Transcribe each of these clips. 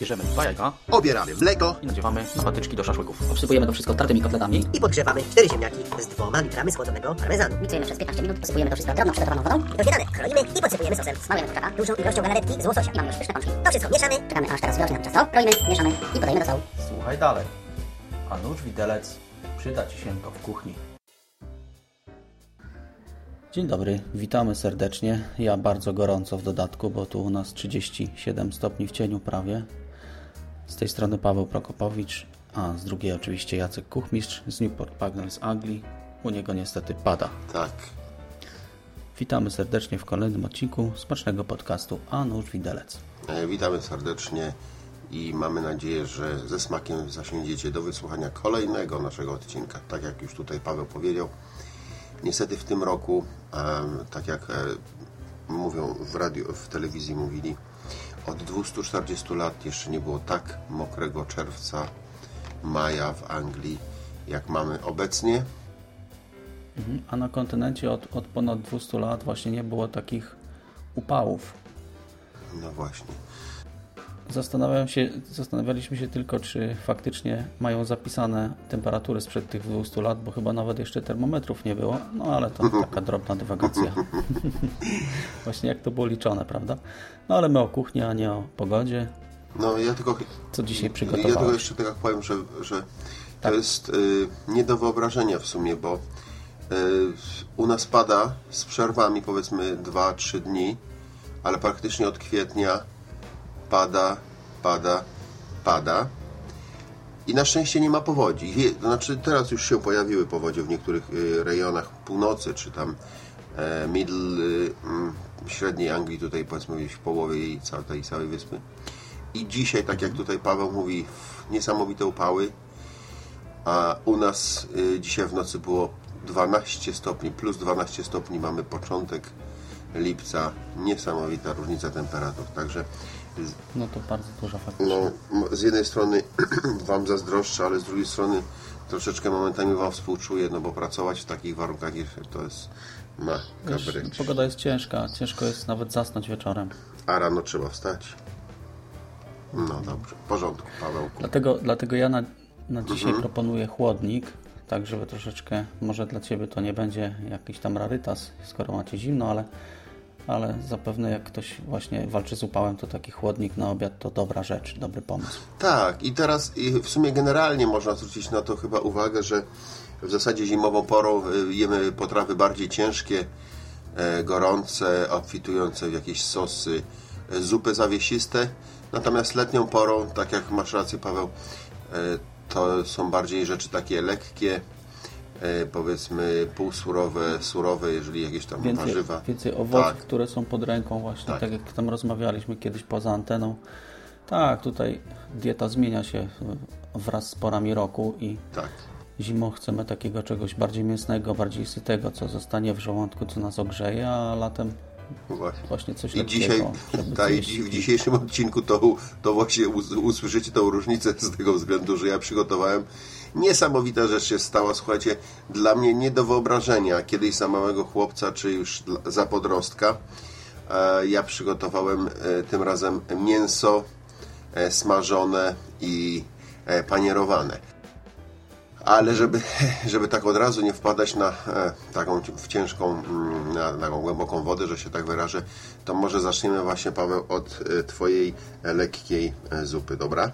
Bierzemy dwa jajka Obieramy mleko i nadziewamy na patyczki do szaszłyków. Obsypujemy to wszystko tartymi kotletami. I podgrzewamy cztery ziemniaki z dwoma litrami schłodzonego parmezanu. Miksujemy przez 15 minut, posypujemy to wszystko drobną przygotowaną wodą. I to śniadanie kroimy i podsypujemy sosem. Smalujemy kurczaka. Dużą ilością galaretki z łososia. I mamy już pyszne pączki. To wszystko mieszamy. Czekamy aż teraz wyrośnie nam ciasto. Kroimy, mieszamy i podajemy do stołu. Słuchaj dalej. A nóż widelec przyda Ci się to w kuchni. Dzień dobry, witamy serdecznie. Ja bardzo gorąco w dodatku, bo tu u nas 37 stopni w cieniu prawie. Z tej strony Paweł Prokopowicz, a z drugiej oczywiście Jacek Kuchmistrz z Newport Pagnell z Anglii. U niego niestety pada. Tak. Witamy serdecznie w kolejnym odcinku smacznego podcastu A nóż widelec. E, Witamy serdecznie i mamy nadzieję, że ze smakiem zasiądziecie do wysłuchania kolejnego naszego odcinka. Tak jak już tutaj Paweł powiedział, niestety w tym roku, tak jak e, mówią w radiu, w telewizji mówili, od 240 lat jeszcze nie było tak mokrego czerwca, maja w Anglii, jak mamy obecnie. Mhm. A na kontynencie od, od ponad 200 lat właśnie nie było takich upałów. No właśnie. Zastanawiam się, zastanawialiśmy się tylko, czy faktycznie mają zapisane temperatury sprzed tych 200 lat, bo chyba nawet jeszcze termometrów nie było. No ale to taka drobna dywagacja. Właśnie jak to było liczone, prawda? No ale my o kuchni, a nie o pogodzie. No ja tylko Co dzisiaj Ja przygotowałeś? tylko jeszcze tak powiem, że, że Tak. to jest y, nie do wyobrażenia w sumie, bo y, u nas pada z przerwami powiedzmy 2-3 dni, ale praktycznie od kwietnia pada, pada, pada. I na szczęście nie ma powodzi. To znaczy teraz już się pojawiły powodzie w niektórych y, rejonach północy, czy tam e, middle, y, mm, średniej Anglii, tutaj powiedzmy gdzieś w połowie jej, całej, całej wyspy. I dzisiaj, tak jak tutaj Paweł mówi, niesamowite upały. A u nas y, dzisiaj w nocy było 12 stopni, plus 12 stopni mamy początek lipca. Niesamowita różnica temperatur. Także No to bardzo dużo faktycznie. no, z jednej strony Wam zazdroszczę, ale z drugiej strony troszeczkę momentami Wam współczuję, no bo pracować w takich warunkach to jest Wiesz, makabry. pogoda jest ciężka, ciężko jest nawet zasnąć wieczorem. A rano trzeba wstać. No dobrze, w porządku, Pawełku. Dlatego, dlatego ja na, na dzisiaj Mhm. proponuję chłodnik, tak żeby troszeczkę, może dla Ciebie to nie będzie jakiś tam rarytas, skoro macie zimno, ale, ale zapewne jak ktoś właśnie walczy z upałem, to taki chłodnik na obiad to dobra rzecz, dobry pomysł. Tak, i teraz w sumie generalnie można zwrócić na to chyba uwagę, że w zasadzie zimową porą y, jemy potrawy bardziej ciężkie, e, gorące, obfitujące w jakieś sosy, e, zupy zawiesiste. Natomiast letnią porą, tak jak masz rację Paweł, e, to są bardziej rzeczy takie lekkie, e, powiedzmy półsurowe, surowe, jeżeli jakieś tam Więcej, warzywa. więcej owoców, Tak. które są pod ręką właśnie, Tak. tak. jak tam rozmawialiśmy kiedyś poza anteną. Tak, tutaj dieta zmienia się wraz z porami roku i Tak. Zimą chcemy takiego czegoś bardziej mięsnego, bardziej sytego, co zostanie w żołądku, co nas ogrzeje, a latem Właśnie. właśnie coś I dzisiaj, ta, i w dzisiejszym odcinku to, to właśnie us- usłyszycie tą różnicę z tego względu, że ja przygotowałem niesamowita rzecz się stała, słuchajcie, dla mnie nie do wyobrażenia, kiedyś za małego chłopca, czy już za podrostka, e, ja przygotowałem e, tym razem mięso e, smażone i panierowane. Ale żeby, żeby tak od razu nie wpadać na taką w ciężką, mm, na, taką głęboką wodę, że się tak wyrażę, to może zaczniemy właśnie, Paweł, od Twojej lekkiej zupy, dobra?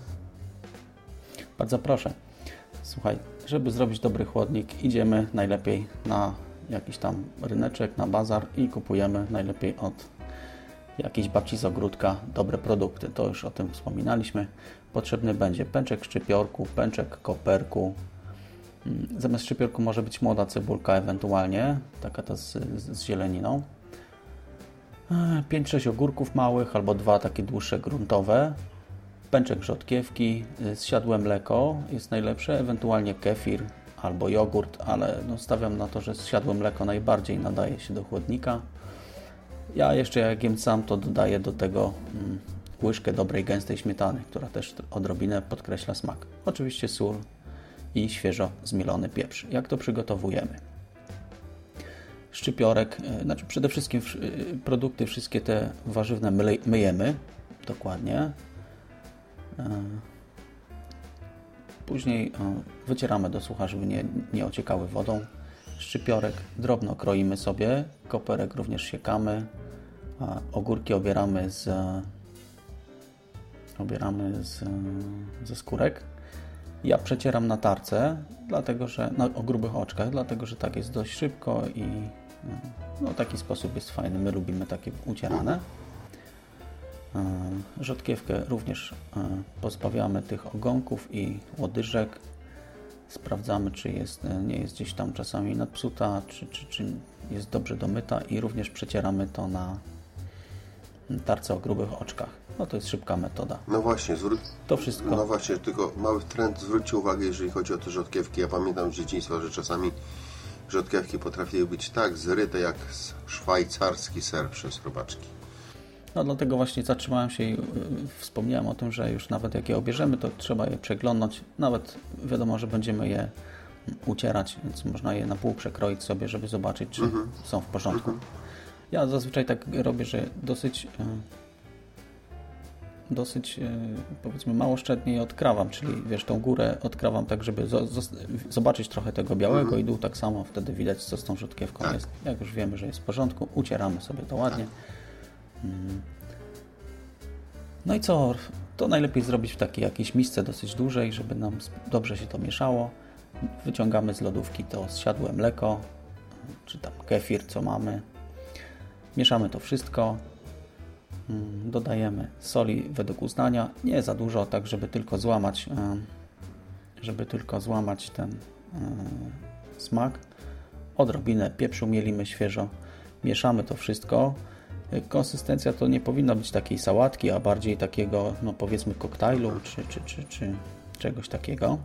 Bardzo proszę. Słuchaj, żeby zrobić dobry chłodnik, idziemy najlepiej na jakiś tam ryneczek, na bazar i kupujemy najlepiej od jakiejś babci z ogródka dobre produkty. To już o tym wspominaliśmy. Potrzebny będzie pęczek szczypiorku, pęczek koperku. Mm, Zamiast szczypiorku może być młoda cebulka ewentualnie, taka ta z, z, zieleniną. 5-6 ogórków małych albo dwa takie dłuższe gruntowe. Pęczek rzodkiewki, y, zsiadłe mleko jest najlepsze, ewentualnie kefir albo jogurt, ale no stawiam na to, że zsiadłe mleko najbardziej nadaje się do chłodnika. Ja jeszcze jak jem sam, to dodaję do tego mm, łyżkę dobrej, gęstej śmietany, która też odrobinę podkreśla smak. Oczywiście sól i świeżo zmielony pieprz. Jak to przygotowujemy? Szczypiorek, y, znaczy przede wszystkim y, produkty, wszystkie te warzywne myje- myjemy dokładnie. E, Później e, wycieramy do sucha, żeby nie, nie ociekały wodą. Szczypiorek drobno kroimy sobie, koperek również siekamy, ogórki obieramy z obieramy z, ze skórek. Ja przecieram na tarce, dlatego że na, o grubych oczkach, dlatego że tak jest dość szybko i no, taki sposób jest fajny. My lubimy takie ucierane. E, rzodkiewkę również e, pozbawiamy tych ogonków i łodyżek. Sprawdzamy, czy jest, e, nie jest gdzieś tam czasami nadpsuta, czy, czy, czy jest dobrze domyta i również przecieramy to na tarce o grubych oczkach. No to jest szybka metoda. No właśnie, To wszystko. No właśnie, tylko mały trend, zwróćcie uwagę, jeżeli chodzi o te rzodkiewki. Ja pamiętam z dzieciństwa, że czasami rzodkiewki potrafiły być tak zryte jak szwajcarski ser przez robaczki. No dlatego właśnie zatrzymałem się i y, wspomniałem o tym, że już nawet jak je obierzemy, to trzeba je przeglądnąć. Nawet wiadomo, że będziemy je ucierać, więc można je na pół przekroić sobie, żeby zobaczyć, czy są w porządku. Ja zazwyczaj tak robię, że dosyć y, dosyć y, powiedzmy mało szczętnie je odkrawam, czyli wiesz, tą górę odkrawam tak, żeby zobaczyć trochę tego białego i dół tak samo, wtedy widać co z tą rzutkiewką Tak. jest. Jak już wiemy, że jest w porządku, ucieramy sobie to ładnie. Mm. No i co? To najlepiej zrobić w takiej jakiejś misce dosyć dużej, żeby nam dobrze się to mieszało. Wyciągamy z lodówki to zsiadłe mleko, czy tam kefir, co mamy. Mieszamy to wszystko. Mm, Dodajemy soli według uznania. Nie za dużo, tak żeby tylko złamać, em, żeby tylko złamać ten em, smak. Odrobinę pieprzu mielimy świeżo. Mieszamy to wszystko. Konsystencja to nie powinna być takiej sałatki, a bardziej takiego, no powiedzmy, koktajlu czy, czy, czy, czy czegoś takiego.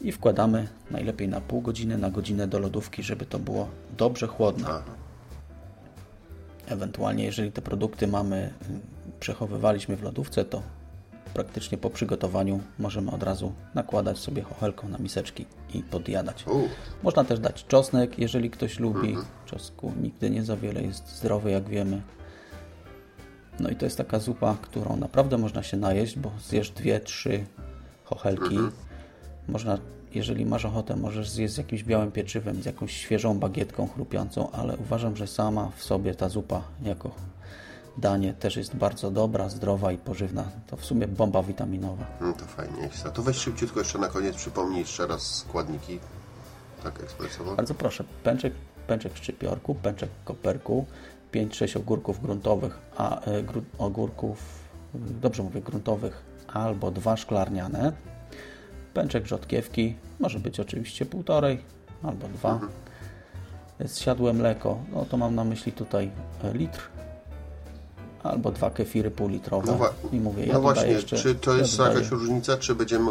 I wkładamy najlepiej na pół godziny, na godzinę do lodówki, żeby to było dobrze chłodne. Ewentualnie, jeżeli te produkty mamy, y, przechowywaliśmy w lodówce, to praktycznie po przygotowaniu możemy od razu nakładać sobie chochelką na miseczki i podjadać. Można też dać czosnek, jeżeli ktoś lubi. Czosnku nigdy nie za wiele jest zdrowy, jak wiemy. No i to jest taka zupa, którą naprawdę można się najeść, bo zjesz dwie, trzy chochelki. Można, jeżeli masz ochotę, możesz zjeść z jakimś białym pieczywem, z jakąś świeżą bagietką chrupiącą, ale uważam, że sama w sobie ta zupa jako danie też jest bardzo dobra, zdrowa i pożywna. To w sumie bomba witaminowa. no to fajnie. jest. A to weź szybciutko jeszcze na koniec przypomnij jeszcze raz składniki. Tak ekspresowo. Bardzo proszę, pęczek, pęczek szczypiorku, pęczek koperku, 5-6 ogórków gruntowych, a e, gru, ogórków, y, dobrze mówię, gruntowych, albo dwa szklarniane, pęczek rzodkiewki, może być oczywiście półtorej, albo dwa, zsiadłe mleko, no to mam na myśli tutaj e, litr, albo dwa kefiry półlitrowe No, i mówię, ja no właśnie, jeszcze, czy to ja jest dodaję- jakaś różnica, czy będziemy,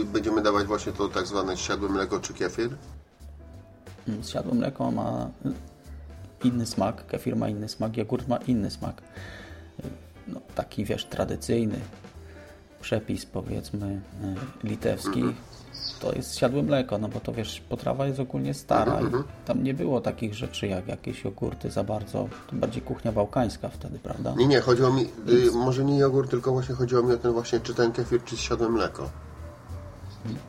y, będziemy dawać właśnie to tak zwane siadłe mleko czy kefir? Zsiadłe mleko ma inny smak, kefir ma inny smak, jogurt ma inny smak. Y, No, taki, wiesz, tradycyjny przepis, powiedzmy, y, litewski, to jest siadłe mleko, no bo to, wiesz, potrawa jest ogólnie stara i tam nie było takich rzeczy jak jakieś jogurty za bardzo, to bardziej kuchnia bałkańska wtedy, prawda? Nie, nie, chodziło mi, y, może nie jogurt, tylko właśnie chodziło mi o ten właśnie, czy ten kefir, czy siadłe mleko.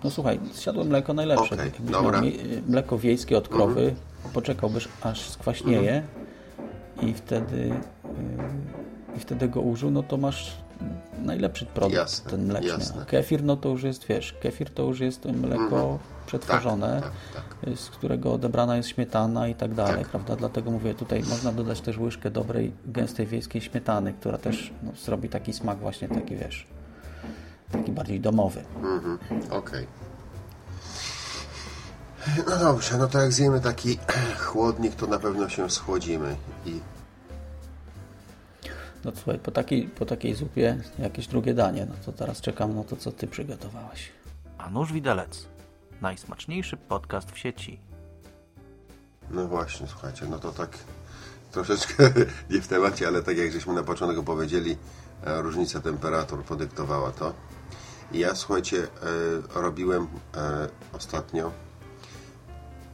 No słuchaj, zsiadłe mleko najlepsze. Jakbyś dobra. mie- mleko wiejskie od krowy, poczekałbyś aż skwaśnieje i wtedy yy, i wtedy go użył, no to masz najlepszy produkt, Jasne, ten mleczny. jasne. Kefir, no to już jest, wiesz, kefir to już jest mleko przetworzone, Tak, tak, y, z którego odebrana jest śmietana i tak dalej, prawda? Dlatego mówię, tutaj można dodać też łyżkę dobrej, gęstej wiejskiej śmietany, która też no, zrobi taki smak właśnie taki, wiesz, taki bardziej domowy. Mhm, okej. No dobrze, no to jak zjemy taki chłodnik, to na pewno się schłodzimy i No słuchaj, po takiej, po takiej zupie jakieś drugie danie, no to teraz czekam na to, co Ty przygotowałeś. A nóż widelec. Najsmaczniejszy podcast w sieci. No właśnie, słuchajcie, no to tak troszeczkę nie w temacie, ale tak jak żeśmy na początku powiedzieli, e, różnica temperatur podyktowała to. I ja, słuchajcie, e, robiłem e, ostatnio,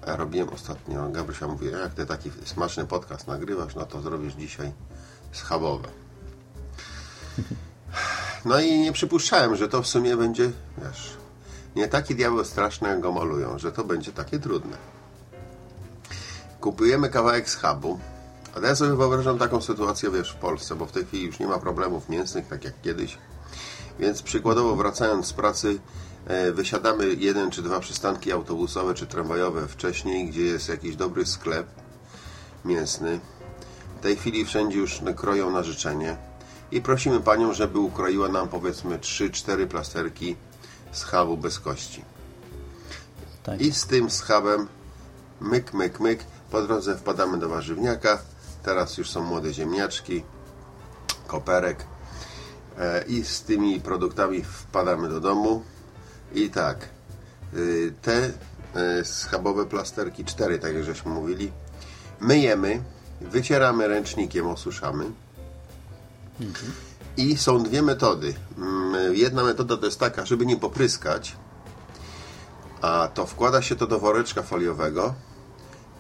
robiłem ostatnio, Gabrysia mówi, jak ty taki smaczny podcast nagrywasz, no to zrobisz dzisiaj schabowe. No i nie przypuszczałem, że to w sumie będzie, wiesz, nie taki diabeł straszny, jak go malują, że to będzie takie trudne. Kupujemy kawałek schabu, a ja sobie wyobrażam taką sytuację, wiesz, w Polsce, bo w tej chwili już nie ma problemów mięsnych, tak jak kiedyś. Więc przykładowo wracając z pracy, e, wysiadamy jeden czy dwa przystanki autobusowe czy tramwajowe wcześniej, gdzie jest jakiś dobry sklep mięsny. W tej chwili wszędzie już kroją na życzenie i prosimy panią, żeby ukroiła nam powiedzmy 3-4 plasterki schabu bez kości. Tak. I z tym schabem myk, myk, myk. Po drodze wpadamy do warzywniaka. Teraz już są młode ziemniaczki, koperek. E, I z tymi produktami wpadamy do domu. I tak, y, te y, schabowe plasterki, cztery, tak jak żeśmy mówili, myjemy, wycieramy ręcznikiem, osuszamy. I są dwie metody. Mm, Jedna metoda to jest taka, żeby nie popryskać, a to wkłada się to do woreczka foliowego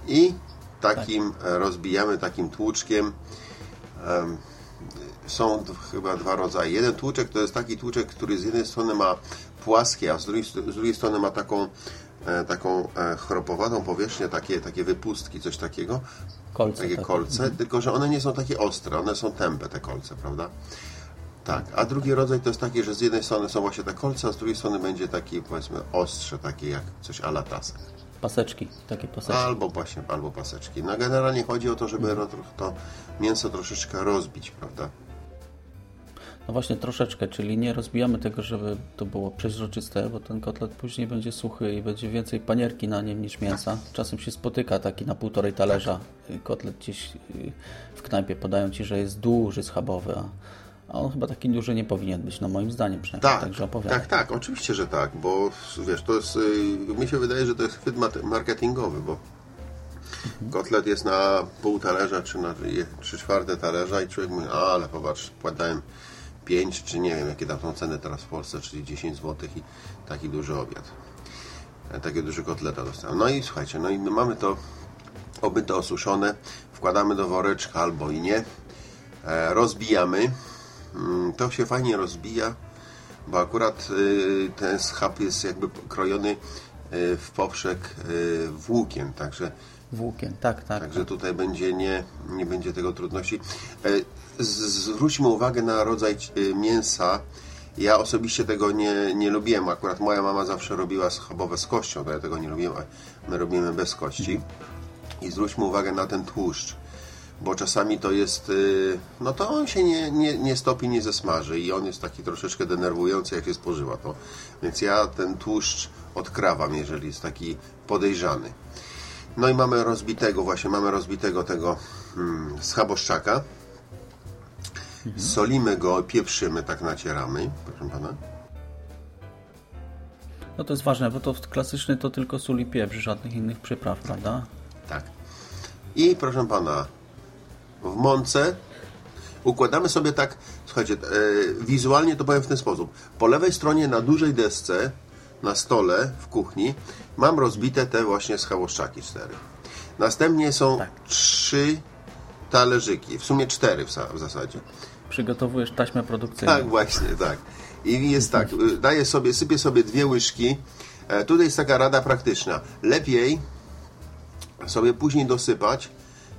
i takim e, rozbijamy takim tłuczkiem. Em, Są chyba dwa rodzaje. Jeden tłuczek to jest taki tłuczek, który z jednej strony ma płaskie, a z drugiej, z drugiej strony ma taką, taką e, chropowatą powierzchnię, takie, takie wypustki, coś takiego. Kolce Takie takie. kolce, tylko że one nie są takie ostre, one są tępe te kolce, prawda? Tak, a drugi rodzaj to jest taki, że z jednej strony są właśnie te kolce, a z drugiej strony będzie taki powiedzmy ostrze, takie jak coś ala tasek. Paseczki, takie paseczki. Albo właśnie, albo paseczki. No generalnie chodzi o to, żeby ro- to mięso troszeczkę rozbić, prawda? No właśnie troszeczkę, czyli nie rozbijamy tego, żeby to było przeźroczyste, bo ten kotlet później będzie suchy i będzie więcej panierki na nim niż mięsa. Czasem się spotyka taki na półtorej talerza kotlet gdzieś y, w knajpie podają Ci, że jest duży schabowy, a, a on chyba taki duży nie powinien być, no moim zdaniem przynajmniej. Tak, Także opowiadaj. tak, tak, oczywiście, że tak, bo wiesz, to jest, y, mi się wydaje, że to jest chwyt marketingowy, bo kotlet jest na pół talerza, czy na trzy czwarte talerza i człowiek mówi, ale popatrz, płatałem 5, czy nie wiem, jakie tam są ceny teraz w Polsce, czyli 10 zł i taki duży obiad. E, Takie duże kotleta dostałem. No i słuchajcie, no i my mamy to obyte osuszone, wkładamy do woreczka albo i nie, e, rozbijamy. Mm, To się fajnie rozbija, bo akurat y, ten schab jest jakby krojony y, w poprzek y, włókien, także, Włókien, tak, tak. także tutaj będzie nie, nie będzie tego trudności. E, Zwróćmy uwagę na rodzaj y, mięsa. Ja osobiście tego nie, nie lubiłem. Akurat moja mama zawsze robiła schabowe z kością, to ja tego nie lubiłem, my robimy bez kości. I zwróćmy uwagę na ten tłuszcz, bo czasami to jest, y, no to on się nie, nie, nie stopi, nie zesmaży i on jest taki troszeczkę denerwujący, jak się spożywa to. Więc ja ten tłuszcz odkrawam, jeżeli jest taki podejrzany. No i mamy rozbitego, właśnie mamy rozbitego tego hmm, schaboszczaka. Solimy go, pieprzymy, tak nacieramy, proszę pana. No to jest ważne, bo to klasyczny to tylko sól i pieprz, żadnych innych przypraw, prawda? Tak. I proszę pana, w mące układamy sobie tak, słuchajcie, e, wizualnie to powiem w ten sposób. Po lewej stronie na dużej desce, na stole w kuchni, mam rozbite te właśnie schałoszczaki cztery. Następnie są Tak. trzy talerzyki, w sumie cztery w, w zasadzie. Przygotowujesz taśmę produkcyjną. Tak, właśnie, tak. I jest tak, y, daję sobie, sypię sobie dwie łyżki. E, Tutaj jest taka rada praktyczna. Lepiej sobie później dosypać,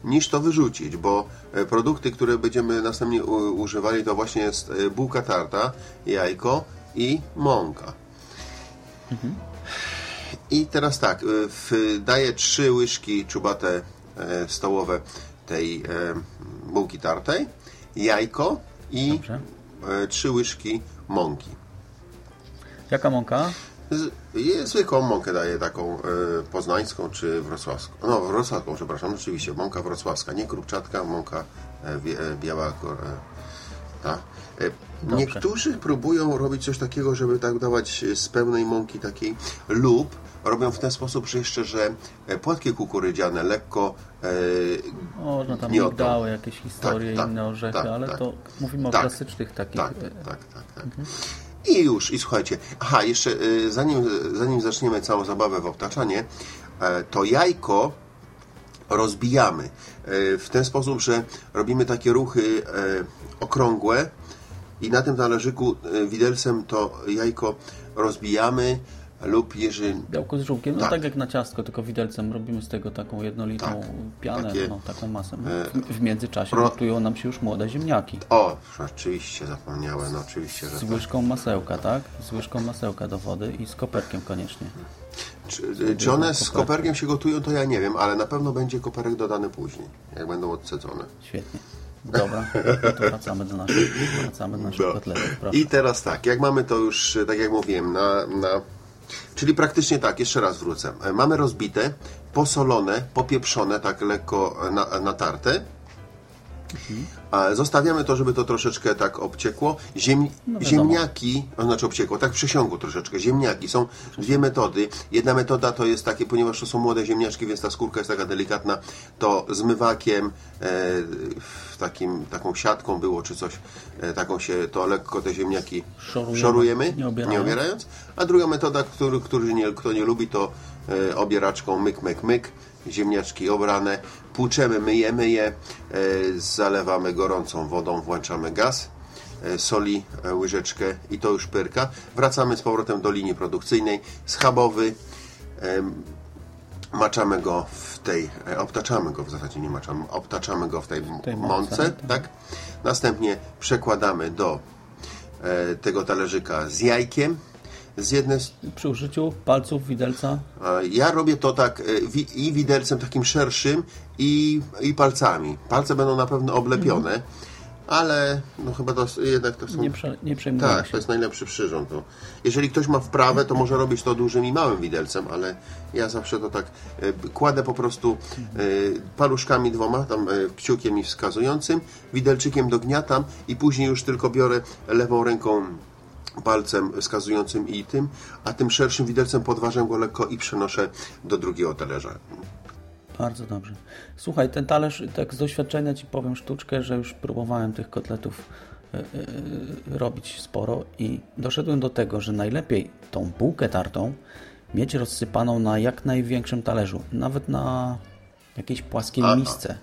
niż to wyrzucić, bo e, produkty, które będziemy następnie używali, to właśnie jest e, bułka tarta, jajko i mąka. I teraz tak, y, daję trzy łyżki czubate e, stołowe tej e, bułki tartej, jajko i Dobrze. e, trzy łyżki mąki. Jaka mąka? Z, zwykłą mąkę daję taką e, poznańską czy wrocławską. No, wrocławską, przepraszam, oczywiście, mąka wrocławska, nie krupczatka, mąka biała. Ta. E, niektórzy próbują robić coś takiego, żeby tak dawać z pełnej mąki takiej lub robią w ten sposób, że jeszcze, że e, płatki kukurydziane lekko e, Można tam Gniotą. migdały, jakieś historie, Tak, tak, inne orzechy, tak, ale tak. to mówimy o Tak. klasycznych takich. Tak, e, tak, tak, tak. I już, i słuchajcie, aha, jeszcze zanim, zanim zaczniemy całą zabawę w obtaczanie, to jajko rozbijamy w ten sposób, że robimy takie ruchy okrągłe i na tym talerzyku y, widelcem to jajko rozbijamy lub jeżeli Białko z żółkiem, no Tak. tak. jak na ciastko, tylko widelcem robimy z tego taką jednolitą Tak. pianę, Takie, no, taką masę. e, W, w międzyczasie gotują nam się już młode ziemniaki. O, oczywiście zapomniałem, no oczywiście, że Z tak. łyżką masełka, tak? Z łyżką masełka do wody i z koperkiem koniecznie. Czy, czy one z koperkiem się gotują, to ja nie wiem, ale na pewno będzie koperek dodany później, jak będą odcedzone. Świetnie. Dobra, no to wracamy do naszych, wracamy do naszych No. kotletów. Proszę. I teraz tak, jak mamy to już, tak jak mówiłem, na, na... Czyli praktycznie tak, jeszcze raz wrócę. E, Mamy rozbite, posolone, popieprzone, tak lekko e, na, natarte. A Zostawiamy to, żeby to troszeczkę tak obciekło. Ziem, No ziemniaki, to znaczy obciekło, tak w przesiągu troszeczkę. Ziemniaki są dwie metody. Jedna metoda to jest takie, ponieważ to są młode ziemniaczki, więc ta skórka jest taka delikatna, to zmywakiem, e, takim, taką siatką było czy coś, e, taką się, to lekko te ziemniaki Szorujemy, szorujemy, nie obierając. obierając. A druga metoda, który, który nie, kto nie lubi, to e, obieraczką myk, myk, myk. Ziemniaczki obrane, płuczemy, myjemy je, e, zalewamy gorącą wodą, włączamy gaz, e, soli e, łyżeczkę i to już pyrka. Wracamy z powrotem do linii produkcyjnej. Schabowy, maczamy go w tej, obtaczamy go w zasadzie, nie maczamy, obtaczamy go w tej, tej mące, tak? Następnie przekładamy do tego talerzyka z jajkiem. Z jednej Przy użyciu palców, widelca, Ja robię to tak e, i widelcem takim szerszym i, i palcami. Palce będą na pewno oblepione, ale no chyba to jednak to są... nie, prze, nie tak, się. to jest najlepszy przyrząd. No. Jeżeli ktoś ma wprawę, to może robić to dużym i małym widelcem, ale ja zawsze to tak e, kładę po prostu e, paluszkami dwoma, tam kciukiem i wskazującym, widelczykiem dogniatam i później już tylko biorę lewą ręką palcem wskazującym i tym, a tym szerszym widelcem podważam go lekko i przenoszę do drugiego talerza. Bardzo dobrze. Słuchaj, ten talerz, tak z doświadczenia Ci powiem sztuczkę, że już próbowałem tych kotletów e, e, robić sporo i doszedłem do tego, że najlepiej tą bułkę tartą mieć rozsypaną na jak największym talerzu, nawet na jakiejś płaskiej misce,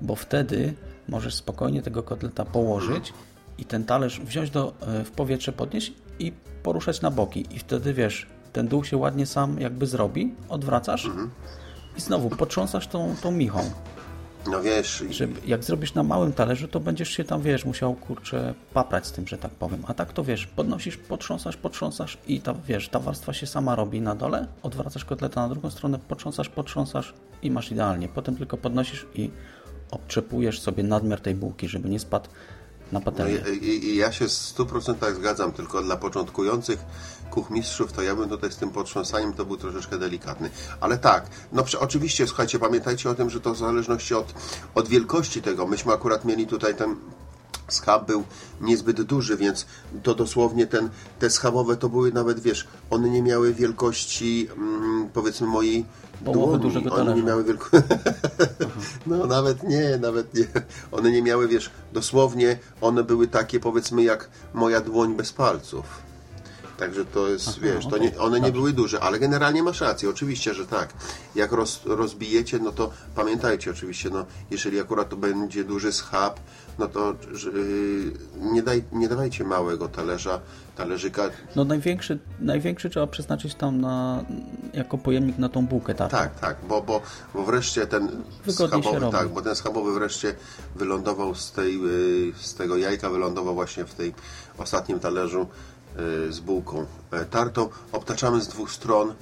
bo wtedy możesz spokojnie tego kotleta położyć i ten talerz wziąć do, e, w powietrze, podnieść i poruszać na boki i wtedy wiesz, ten dół się ładnie sam jakby zrobi, odwracasz i znowu potrząsasz tą, tą michą. No wiesz, Że jak zrobisz na małym talerzu, to będziesz się tam, wiesz, musiał, kurczę, paprać z tym, że tak powiem. A tak to, wiesz, podnosisz, potrząsasz, potrząsasz i ta, wiesz, ta warstwa się sama robi na dole, odwracasz kotleta na drugą stronę, potrząsasz, potrząsasz i masz idealnie. Potem tylko podnosisz i obczepujesz sobie nadmiar tej bułki, żeby nie spadł na No patelnię. i, i, i ja się w 100% zgadzam, tylko dla początkujących kuchmistrzów to ja bym tutaj z tym potrząsaniem to był troszeczkę delikatny. Ale tak, no oczywiście, słuchajcie, pamiętajcie o tym, że to w zależności od, od wielkości tego. Myśmy akurat mieli tutaj ten schab był niezbyt duży, więc to dosłownie ten, te schabowe to były nawet, wiesz, one nie miały wielkości mm, powiedzmy mojej Połowy dłoni. dużego One nie miały wielko... No nawet nie, nawet nie. One nie miały, wiesz, dosłownie one były takie powiedzmy jak moja dłoń bez palców. Także to jest, wiesz, to nie, one nie były duże, ale generalnie masz rację, oczywiście, że tak. Jak roz, rozbijecie, no to pamiętajcie oczywiście, no jeżeli akurat to będzie duży schab, no to że, yy, nie, daj, nie dawajcie małego talerza, talerzyka. No największy, największy trzeba przeznaczyć tam na, jako pojemnik na tą bułkę tartą. Tak, tak, bo, bo, bo wreszcie ten schabowy, tak, bo ten schabowy wreszcie wylądował z, tej, yy, z tego jajka, wylądował właśnie w tej ostatnim talerzu z bułką e, tartą. Obtaczamy z dwóch stron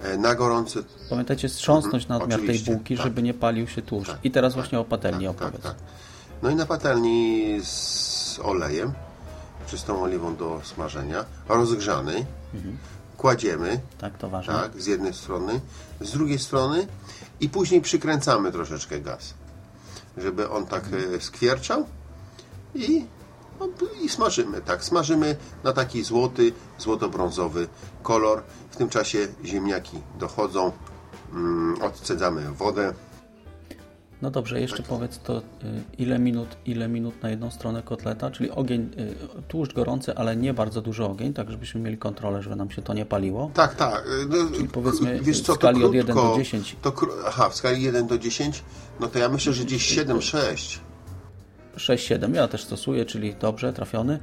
e, na gorący Pamiętajcie strząsnąć nadmiar tej Mhm. Bułki, tak. żeby nie palił się tłuszcz. Tak, I teraz właśnie o patelni tak, tak, opowiedz. tak. No i na patelni z olejem, czystą oliwą do smażenia, rozgrzany, Mhm. kładziemy, Tak, to ważne. tak, z jednej strony, z drugiej strony i później przykręcamy troszeczkę gaz, żeby on tak e, skwierczał i, no, i smażymy, tak, smażymy na taki złoty, złoto-brązowy kolor. W tym czasie ziemniaki dochodzą, mm, odcedzamy wodę, No dobrze, jeszcze powiedz to y, ile minut, ile minut na jedną stronę kotleta, czyli ogień, y, tłuszcz gorący, ale nie bardzo duży ogień, tak żebyśmy mieli kontrolę, żeby nam się to nie paliło. Tak, tak. No, Czyli powiedzmy wiesz co, w skali to od 1 krótko, do 10. To, aha, w skali 1 do 10, no to ja myślę, że gdzieś 7-6. 6-7 ja też stosuję, czyli dobrze, trafiony.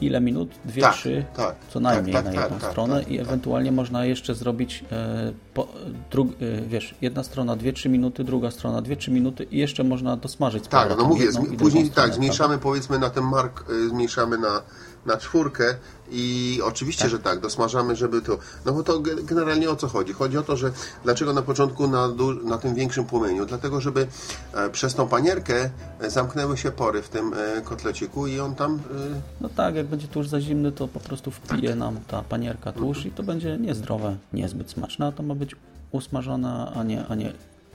Ile minut? Dwie, Tak, trzy, tak, co najmniej tak, na tak, jedną tak, stronę tak, i tak. ewentualnie można jeszcze zrobić e, po, dru, e, wiesz, jedna strona 2-3 minuty, druga strona 2-3 minuty i jeszcze można dosmażyć Tak, no mówię, później stronę, tak, zmniejszamy powiedzmy na ten mark, y, zmniejszamy na, na czwórkę i oczywiście, że tak, dosmażamy, żeby to, no bo to ge- generalnie o co chodzi? Chodzi o to, że dlaczego na początku na, na tym większym płomieniu? Dlatego, żeby e, przez tą panierkę e, zamknęły się pory w tym e, kotleciku i on tam, No tak, jak będzie tłuszcz za zimny, to po prostu wpije nam ta panierka tłuszcz i to będzie niezdrowe, niezbyt smaczne, a to ma być usmażone, a nie, a nie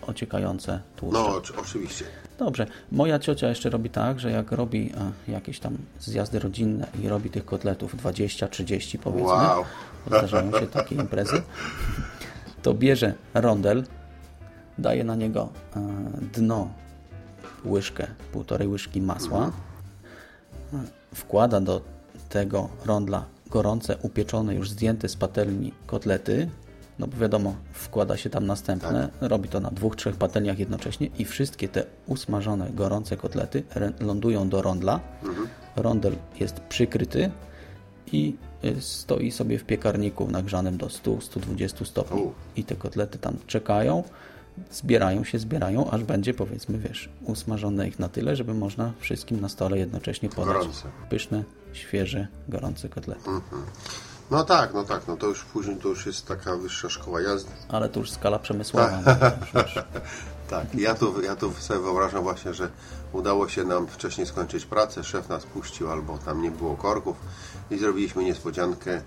ociekające tłuszcze. no oczy- oczywiście. Dobrze. Moja ciocia jeszcze robi tak, że jak robi e, jakieś tam zjazdy rodzinne i robi tych kotletów 20-30 powiedzmy, Wow. zdarzają się takie imprezy, to bierze rondel, daje na niego e, dno łyżkę, półtorej łyżki masła, e, wkłada do tego rondla gorące, upieczone, już zdjęte z patelni kotlety, no bo wiadomo, wkłada się tam następne, robi to na dwóch, trzech patelniach jednocześnie i wszystkie te usmażone, gorące kotlety lądują do rondla. Rondel jest przykryty i y, stoi sobie w piekarniku nagrzanym do 100-120 stopni. U. I te kotlety tam czekają, zbierają się, zbierają, aż będzie powiedzmy, wiesz, usmażone ich na tyle, żeby można wszystkim na stole jednocześnie podać Gorące. pyszne, świeże, gorące kotlety. No tak, no tak, no to już później to już jest taka wyższa szkoła jazdy. Ale to już skala przemysłowa. no już. Tak, ja tu, ja tu sobie wyobrażam właśnie, że udało się nam wcześniej skończyć pracę, szef nas puścił albo tam nie było korków i zrobiliśmy niespodziankę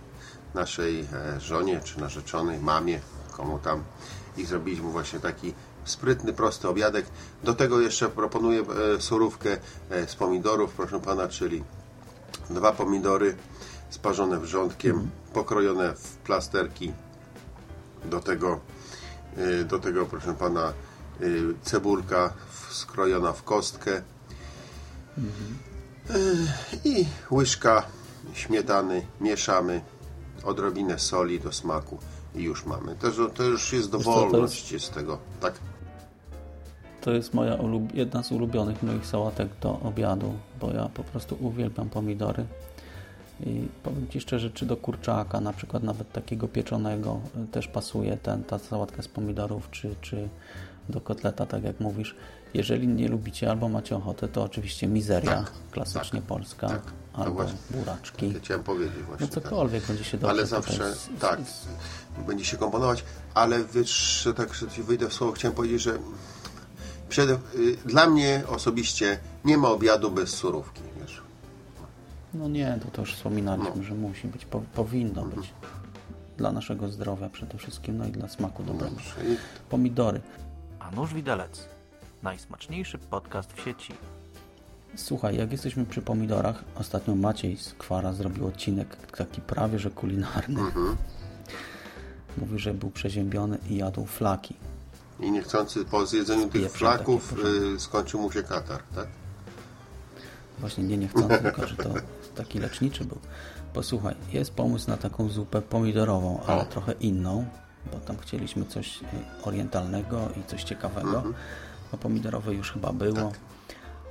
naszej e, żonie czy narzeczonej, mamie, komu tam i zrobiliśmy właśnie taki sprytny, prosty obiadek. Do tego jeszcze proponuję e, surówkę e, z pomidorów, proszę Pana, czyli dwa pomidory sparzone wrzątkiem, pokrojone w plasterki do tego, y, do tego proszę pana, y, cebulka skrojona w kostkę Y, i łyżka śmietany, mieszamy, odrobinę soli do smaku i już mamy. To, to już jest dowolność z tego. Tak, To jest moja jedna z ulubionych moich sałatek do obiadu, bo ja po prostu uwielbiam pomidory. I powiem Ci szczerze, czy do kurczaka, na przykład nawet takiego pieczonego, y, też pasuje ten, ta sałatka z pomidorów, czy, czy do kotleta, tak jak mówisz. Jeżeli nie lubicie albo macie ochotę, to oczywiście mizeria, Tak, klasycznie polska, tak. Albo właśnie. buraczki. ja chciałem powiedzieć No właśnie. tak. cokolwiek będzie się dobrze Ale zawsze, z- z- tak, będzie się komponować, ale wiesz, tak że ci wyjdę w słowo, chciałem powiedzieć, że przede, y, dla mnie osobiście nie ma obiadu bez surówki. No nie, to, to już wspominaliśmy, No. że musi być, po, powinno być. Dla naszego zdrowia przede wszystkim, no i dla smaku dobrego. Pomidory. A nóż widelec. Najsmaczniejszy podcast w sieci. Słuchaj, jak jesteśmy przy pomidorach, ostatnio Maciej z Kwara zrobił odcinek taki prawie, że kulinarny. Mówi, że był przeziębiony i jadł flaki. I niechcący po zjedzeniu tych flaków y, skończył mu się katar, tak? Właśnie nie niechcący, tylko że to taki leczniczy był. Posłuchaj, jest pomysł na taką zupę pomidorową, ale O. trochę inną, bo tam chcieliśmy coś y, orientalnego i coś ciekawego. A pomidorowe już chyba było.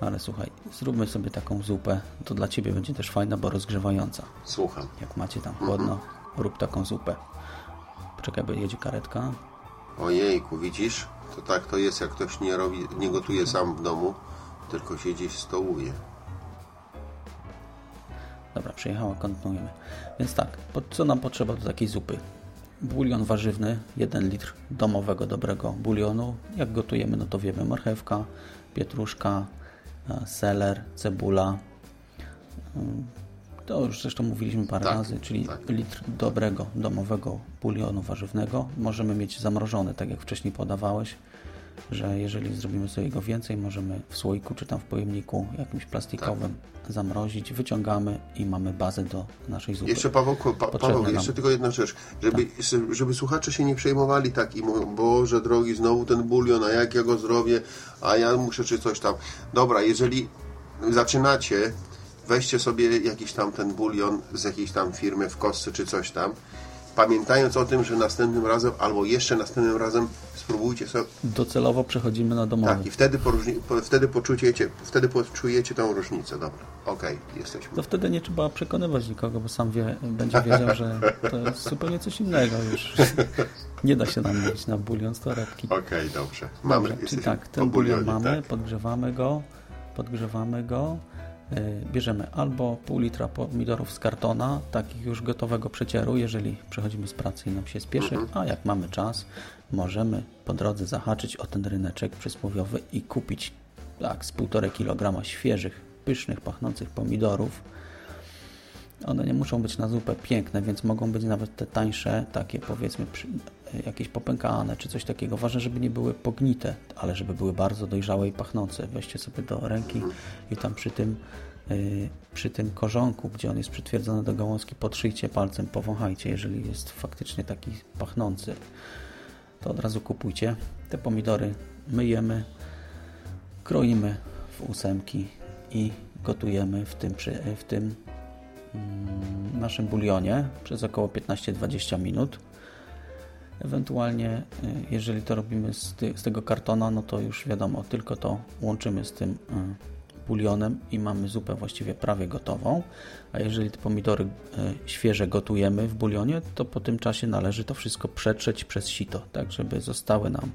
Ale słuchaj, zróbmy sobie taką zupę. To dla Ciebie będzie też fajna, bo rozgrzewająca. Słucham. Jak macie tam chłodno, rób taką zupę. Poczekaj, bo jedzie karetka. Ojejku, widzisz? To tak to jest, jak ktoś nie robi, nie gotuje sam w domu, tylko siedzi w stołuje. Dobra, przyjechała, kontynuujemy. Więc tak, co nam potrzeba do takiej zupy? Bulion warzywny, 1 litr domowego, dobrego bulionu. Jak gotujemy, no to wiemy, marchewka, pietruszka, e, seler, cebula. Ym, To już zresztą mówiliśmy parę Tak, razy, czyli tak. litr dobrego, domowego bulionu warzywnego. Możemy mieć zamrożony, tak jak wcześniej podawałeś, że jeżeli zrobimy sobie go więcej, możemy w słoiku czy tam w pojemniku jakimś plastikowym zamrozić, wyciągamy i mamy bazę do naszej zupy. Jeszcze Paweł, pa, Paweł nam. Tak. jeszcze tylko jedna rzecz, żeby, żeby słuchacze się nie przejmowali tak i mówią, Boże drogi, znowu ten bulion, a jak ja go zrobię, a ja muszę czy coś tam. Dobra, jeżeli zaczynacie, weźcie sobie jakiś tam ten bulion z jakiejś tam firmy w kostce czy coś tam pamiętając o tym, że następnym razem albo jeszcze następnym razem spróbujcie sobie Docelowo przechodzimy na domowy. tak i wtedy, poróżni, po, wtedy poczujecie, wtedy poczujecie tą różnicę. Dobra, okej, jesteśmy. To wtedy nie trzeba przekonywać nikogo, bo sam wie, będzie wiedział, że to jest zupełnie coś innego już. Nie da się namówić na bulion z torebki. Okej, dobrze. Mamy, Dobrze, czyli tak, ten bulion mamy, tak. podgrzewamy go, podgrzewamy go, bierzemy albo pół litra pomidorów z kartona, takich już gotowego przecieru, jeżeli przechodzimy z pracy i nam się spieszy, a jak mamy czas, możemy po drodze zahaczyć o ten ryneczek przysłowiowy i kupić tak, z półtorej kilograma świeżych, pysznych, pachnących pomidorów. One nie muszą być na zupę piękne, więc mogą być nawet te tańsze, takie powiedzmy jakieś popękane czy coś takiego. Ważne, żeby nie były pognite, ale żeby były bardzo dojrzałe i pachnące. Weźcie sobie do ręki i tam przy tym, yy, przy tym korzonku, gdzie on jest przytwierdzony do gałązki, potrzyjcie palcem, powąchajcie, jeżeli jest faktycznie taki pachnący. To od razu kupujcie. Te pomidory myjemy, kroimy w ósemki i gotujemy w tym, przy, w tym mm, naszym bulionie przez około 15-20 minut. Ewentualnie, y, jeżeli to robimy z, ty, z tego kartona, no to już wiadomo, tylko to łączymy z tym y, bulionem i mamy zupę właściwie prawie gotową. A jeżeli te pomidory y, świeże gotujemy w bulionie, to po tym czasie należy to wszystko przetrzeć przez sito, tak żeby zostały nam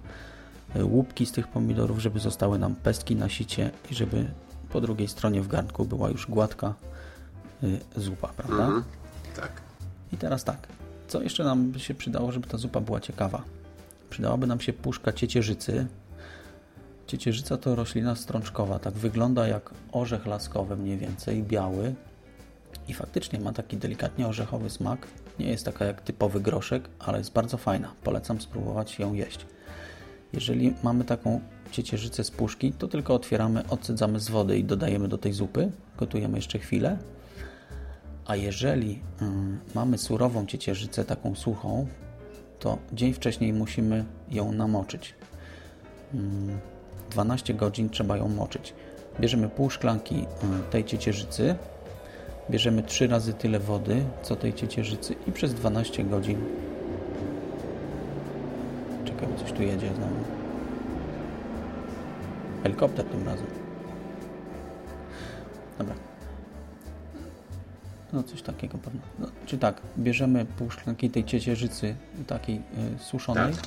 łupki z tych pomidorów, żeby zostały nam pestki na sicie i żeby po drugiej stronie w garnku była już gładka zupa, prawda? Mhm. Tak. I teraz tak, co jeszcze nam by się przydało, żeby ta zupa była ciekawa? Przydałaby nam się puszka ciecierzycy. Ciecierzyca to roślina strączkowa, tak wygląda jak orzech laskowy mniej więcej, biały i faktycznie ma taki delikatnie orzechowy smak. Nie jest taka jak typowy groszek, ale jest bardzo fajna. Polecam spróbować ją jeść. Jeżeli mamy taką ciecierzycę z puszki, to tylko otwieramy, odcedzamy z wody i dodajemy do tej zupy. Gotujemy jeszcze chwilę. A jeżeli mm, mamy surową ciecierzycę, taką suchą, to dzień wcześniej musimy ją namoczyć. Mm, 12 godzin trzeba ją moczyć. Bierzemy pół szklanki mm, tej ciecierzycy, bierzemy 3 razy tyle wody, co tej ciecierzycy i przez 12 godzin czekaj, coś tu jedzie znowu. Helikopter tym razem. Dobra. No coś takiego pewno. No, czy tak, bierzemy pół szklanki tej ciecierzycy takiej y, suszonej, Tak.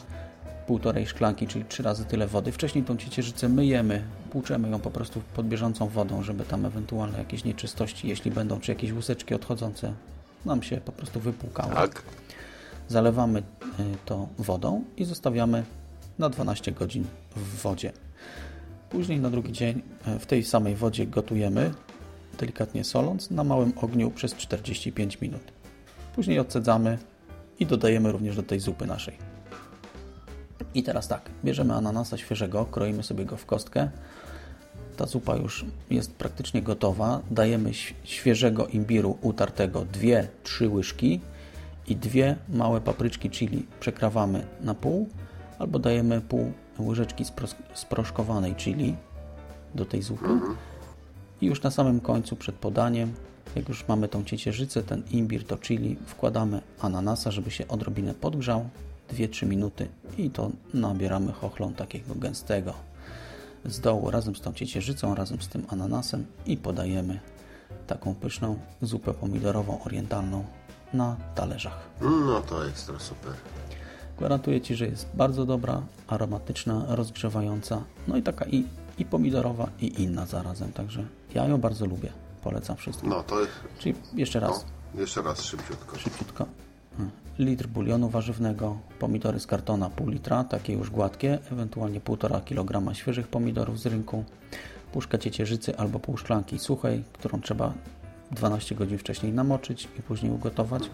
półtorej szklanki, czyli trzy razy tyle wody. Wcześniej tą ciecierzycę myjemy, płuczemy ją po prostu pod bieżącą wodą, żeby tam ewentualne jakieś nieczystości, jeśli będą, czy jakieś łuseczki odchodzące, nam się po prostu wypłukały. Tak. Zalewamy y, to wodą i zostawiamy na 12 godzin w wodzie. Później na drugi dzień y, w tej samej wodzie gotujemy, delikatnie soląc, na małym ogniu przez 45 minut. Później odcedzamy i dodajemy również do tej zupy naszej. I teraz tak, bierzemy ananasa świeżego, kroimy sobie go w kostkę. Ta zupa już jest praktycznie gotowa. Dajemy świeżego imbiru utartego 2-3 łyżki i dwie małe papryczki chili przekrawamy na pół albo dajemy pół łyżeczki spros- sproszkowanej chili do tej zupy. I już na samym końcu przed podaniem, jak już mamy tą ciecierzycę, ten imbir, to chili, wkładamy ananasa, żeby się odrobinę podgrzał, 2-3 minuty i to nabieramy chochlą takiego gęstego z dołu razem z tą ciecierzycą, razem z tym ananasem i podajemy taką pyszną zupę pomidorową orientalną na talerzach. No to ekstra super. Gwarantuję Ci, że jest bardzo dobra, aromatyczna, rozgrzewająca, no i taka i, i pomidorowa, i inna zarazem. Także ja ją bardzo lubię. Polecam wszystkim. No to Czyli jeszcze raz, no, jeszcze raz szybciutko. szybciutko. Mm. Litr bulionu warzywnego, pomidory z kartona pół litra, takie już gładkie, ewentualnie 1,5 kg świeżych pomidorów z rynku, puszka ciecierzycy albo pół szklanki suchej, którą trzeba 12 godzin wcześniej namoczyć i później ugotować.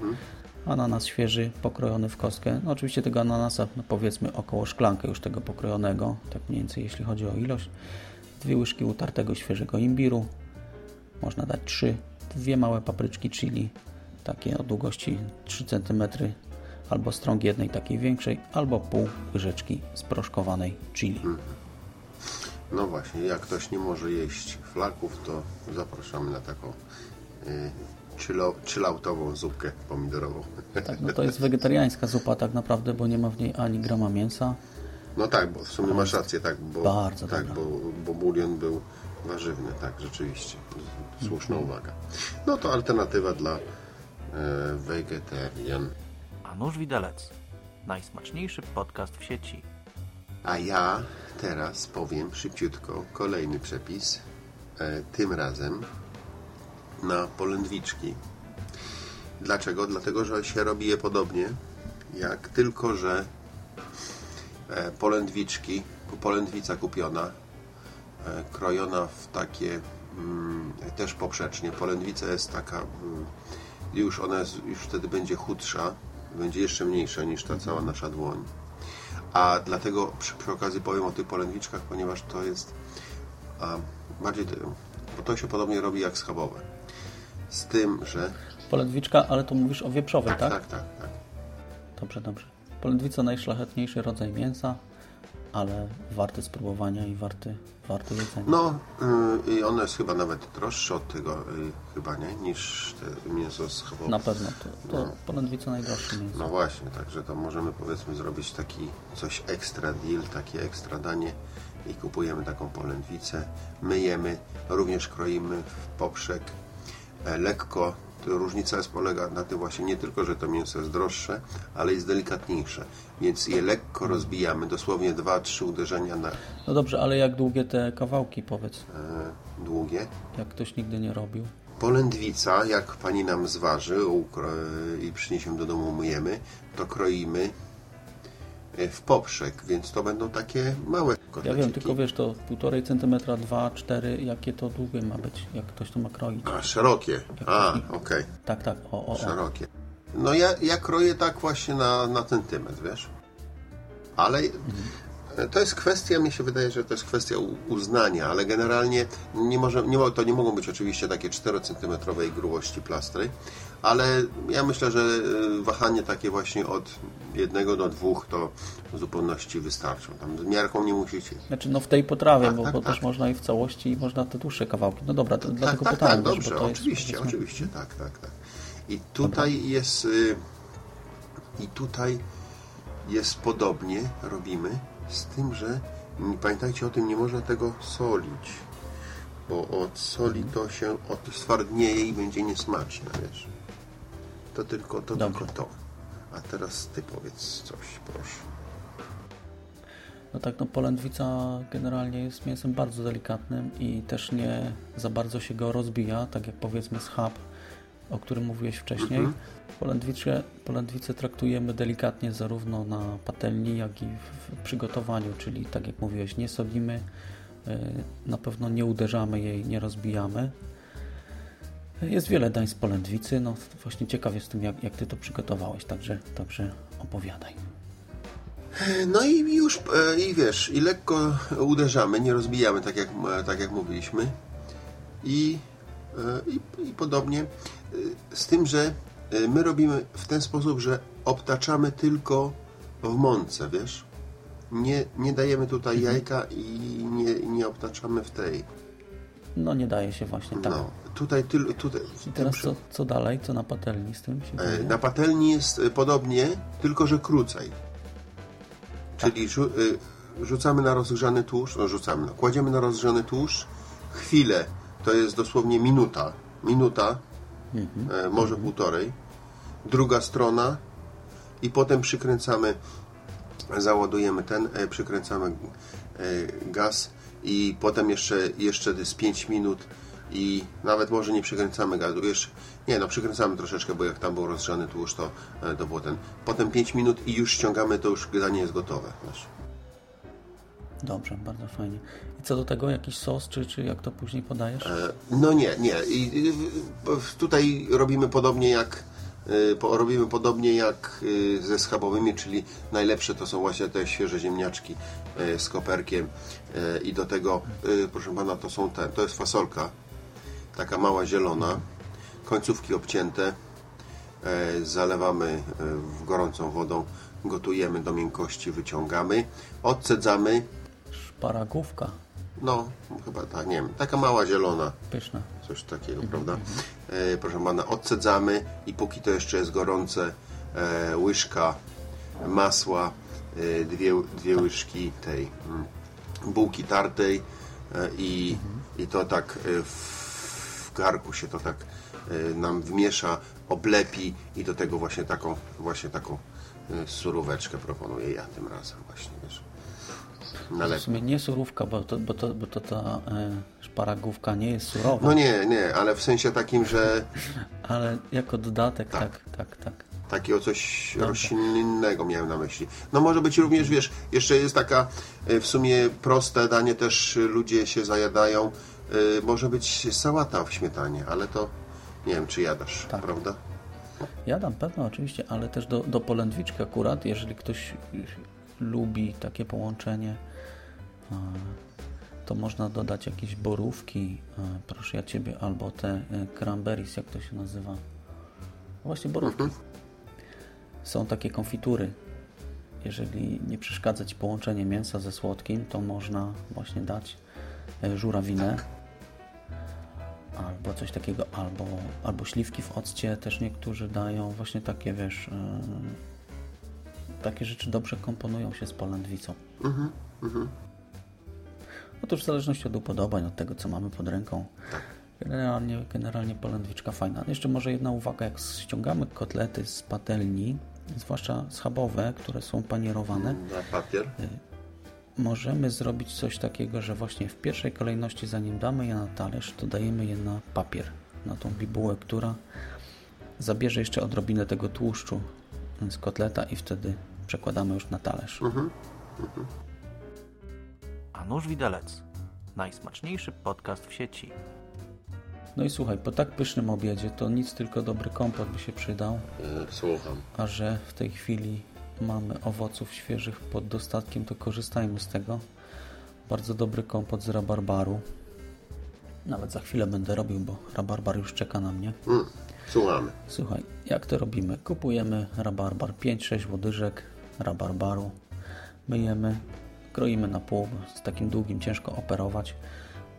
Ananas świeży, pokrojony w kostkę. No oczywiście tego ananasa, no powiedzmy około szklankę już tego pokrojonego, tak mniej więcej jeśli chodzi o ilość. Dwie łyżki utartego świeżego imbiru, można dać 3, dwie małe papryczki chili, takie o długości 3 cm, albo strąg jednej takiej większej, albo pół łyżeczki sproszkowanej chili. No właśnie, jak ktoś nie może jeść flaków, to zapraszamy na taką y, chilloutową zupkę pomidorową. Tak, no to jest wegetariańska zupa tak naprawdę, bo nie ma w niej ani grama mięsa. No tak, bo w sumie masz rację, tak, bo, Bardzo tak, dobra. bo, bo bulion był warzywny, tak, rzeczywiście. Słuszna uwaga. No to alternatywa dla e, wegetarian. A nóż widelec. Najsmaczniejszy podcast w sieci. A ja teraz powiem szybciutko kolejny przepis. E, tym razem na polędwiczki. Dlaczego? Dlatego, że się robi je podobnie, jak tylko, że e, polędwiczki, polędwica kupiona, e, krojona w takie mm, też poprzecznie. Polędwica jest taka, mm, już ona jest, już wtedy będzie chudsza, będzie jeszcze mniejsza niż ta cała nasza dłoń. A dlatego przy, przy okazji powiem o tych polędwiczkach, ponieważ to jest bardziej, bo to się podobnie robi jak schabowe. Z tym, że Polędwiczka, ale tu mówisz o wieprzowej, tak? tak, tak, tak. Dobrze, dobrze. Polędwica najszlachetniejszy rodzaj mięsa, ale warty spróbowania i warty, warty jedzenia. No y, i ono jest chyba nawet droższe od tego y, chyba nie, niż te mięso schabowe. Na pewno. To, to polędwica najdroższe mięso. No właśnie, także to możemy powiedzmy zrobić taki coś ekstra deal, takie ekstra danie i kupujemy taką polędwicę, myjemy, również kroimy w poprzek, lekko. To Różnica jest polega na tym właśnie nie tylko, że to mięso jest droższe, ale jest delikatniejsze, więc je lekko rozbijamy, dosłownie 2-3 uderzenia na No dobrze, ale jak długie te kawałki, powiedz, e, długie. jak ktoś nigdy nie robił? Polędwica, jak pani nam zważy i przyniesiemy do domu, myjemy, to kroimy e, w poprzek, więc to będą takie małe Ja kotleciki. wiem, tylko wiesz, to półtorej centymetra, dwa, cztery, jakie to długie ma być, jak ktoś to ma kroić. A, szerokie. A, okej, Tak, tak, o, o, o. szerokie. No ja, ja kroję tak właśnie na, na centymetr, wiesz? Ale e, to jest kwestia, mi się wydaje, że to jest kwestia uznania, ale generalnie nie może, nie, to nie mogą być oczywiście takie 4-centymetrowej grubości plastry, ale ja myślę, że e, wahanie takie właśnie od jednego do dwóch to w zupełności wystarczą. Tam z miarką nie musicie. Znaczy, no w tej potrawie, Tak, bo, tak, bo tak. też można i w całości, i można te dłuższe kawałki. No dobra, to, Tak, dlatego tak, pytałem, tak, dobrze, bo to jest, oczywiście, oczywiście, tak, tak, tak. I tutaj jest y, i tutaj jest podobnie robimy, z tym, że mm, pamiętajcie o tym, nie można tego solić, bo od soli to się od stwardnieje i będzie niesmaczne, wiesz. To tylko to, Dobrze. tylko to. A teraz ty powiedz coś, proszę. No tak, no polędwica generalnie jest mięsem bardzo delikatnym i też nie za bardzo się go rozbija, tak jak powiedzmy schab, o którym mówiłeś wcześniej. Mhm. Polędwicze, polędwicę traktujemy delikatnie zarówno na patelni, jak i w, przygotowaniu, czyli tak jak mówiłeś, nie solimy, y, na pewno nie uderzamy jej, nie rozbijamy. Jest wiele dań z polędwicy, no właśnie ciekaw jestem jak, jak Ty to przygotowałeś, także, także opowiadaj. No i już, e, i wiesz, i lekko uderzamy, nie rozbijamy, tak jak, e, tak jak mówiliśmy. I, e, i, I podobnie, z tym, że e, my robimy w ten sposób, że obtaczamy tylko w mące, wiesz? Nie, nie dajemy tutaj jajka i nie, nie obtaczamy w tej. No nie daje się właśnie tak. No, tutaj, tyl, tutaj I teraz co, co dalej? Co na patelni z tym się E, dzieje? Na patelni jest e, podobnie, tylko że krócej. Czyli y, rzucamy na rozgrzany tłuszcz, no rzucamy, no, kładziemy na rozgrzany tłuszcz, chwilę, to jest dosłownie minuta, minuta, e, może półtorej, druga strona i potem przykręcamy, załadujemy ten, e, przykręcamy e, gaz i potem jeszcze, jeszcze z 5 minut i nawet może nie przykręcamy gazu, jeszcze, nie no przykręcamy troszeczkę, bo jak tam był rozgrzany tłuszcz, to, to było ten. Potem 5 minut i już ściągamy, to już danie jest gotowe. Wiesz. Dobrze, bardzo fajnie. I co do tego, jakiś sos, czy, czy jak to później podajesz? E, No nie, nie. I, tutaj robimy podobnie jak e, robimy podobnie jak e, ze schabowymi, czyli najlepsze to są właśnie te świeże ziemniaczki z koperkiem i do tego, proszę pana, to są te, to jest fasolka, taka mała zielona, końcówki obcięte, zalewamy w gorącą wodą, gotujemy do miękkości, wyciągamy, odcedzamy, Szparagówka. No, chyba tak, nie wiem. Taka mała zielona. Pyszna. Coś takiego, prawda? E, proszę pana, odcedzamy i póki to jeszcze jest gorące, e, łyżka masła, e, dwie, dwie łyżki tej mm, bułki tartej e, i, i to tak e, w, w garku się to tak e, nam wmiesza, oblepi i do tego właśnie taką, właśnie taką suróweczkę proponuję ja tym razem właśnie, wiesz. W Nalepię. sumie nie surówka, bo to, bo to, bo to ta e, szparagówka nie jest surowa, No nie, nie, ale w sensie takim, że ale jako dodatek tak, tak, tak. Takiego coś roślinnego miałem na myśli. No może być również, wiesz, jeszcze jest taka e, w sumie proste danie, też ludzie się zajadają. E, Może być sałata w śmietanie, ale to nie wiem, czy jadasz, Tak. prawda? Jadam pewno oczywiście, ale też do, do polędwiczki akurat, jeżeli ktoś lubi takie połączenie, e, to można dodać jakieś borówki, e, proszę ja Ciebie, albo te e, cranberries, jak to się nazywa? Właśnie borówki. Są takie konfitury. Jeżeli nie przeszkadza Ci połączenie mięsa ze słodkim, to można właśnie dać e, żurawinę albo coś takiego, albo, albo śliwki w occie też niektórzy dają, właśnie takie, wiesz, yy, takie rzeczy dobrze komponują się z polędwicą. Otóż w zależności od upodobań, od tego, co mamy pod ręką, generalnie, generalnie polędwiczka fajna. Jeszcze może jedna uwaga, jak ściągamy kotlety z patelni, zwłaszcza schabowe, które są panierowane, Na papier. możemy zrobić coś takiego, że właśnie w pierwszej kolejności, zanim damy je na talerz, to dajemy je na papier, na tą bibułę, która zabierze jeszcze odrobinę tego tłuszczu z kotleta i wtedy przekładamy już na talerz. A nóż widelec. Najsmaczniejszy podcast w sieci. No i słuchaj, po tak pysznym obiedzie to nic, tylko dobry kompot by się przydał, E, Słucham. a że w tej chwili mamy owoców świeżych pod dostatkiem, to korzystajmy z tego. Bardzo dobry kompot z rabarbaru. Nawet za chwilę będę robił, bo rabarbar już czeka na mnie. Mm, słuchamy. Słuchaj, jak to robimy? Kupujemy rabarbar, 5-6 łodyżek rabarbaru, myjemy, kroimy na pół, z takim długim ciężko operować.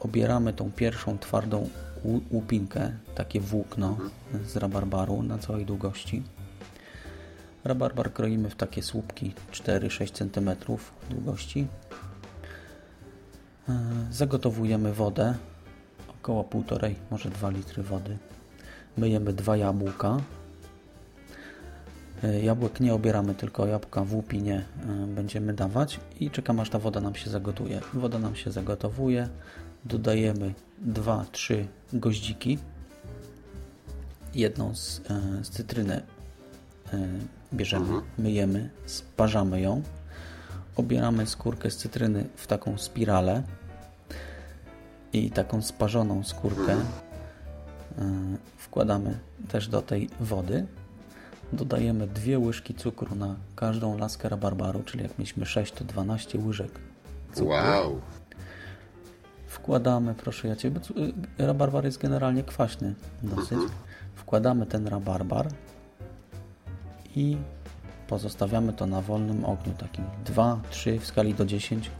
Obieramy tą pierwszą twardą łu- łupinkę, takie włókno z rabarbaru na całej długości. Rabarbar kroimy w takie słupki 4-6 cm długości. E, Zagotowujemy wodę, około 1,5, może 2 litry wody. Myjemy dwa jabłka. E, Jabłek nie obieramy, tylko jabłka w łupinie e, będziemy dawać. I czekamy aż ta woda nam się zagotuje. Woda nam się zagotowuje, dodajemy 2-3 goździki, jedną z, e, z cytryny bierzemy, myjemy, sparzamy ją, obieramy skórkę z cytryny w taką spiralę i taką sparzoną skórkę e, wkładamy też do tej wody. Dodajemy dwie łyżki cukru na każdą laskę rabarbaru, czyli jak mieliśmy 6, to 12 łyżek cukru. Wow. Wkładamy, proszę ja Ciebie, y, rabarbar jest generalnie kwaśny dosyć. Wkładamy ten rabarbar i pozostawiamy to na wolnym ogniu, takim 2, 3 w skali do 10.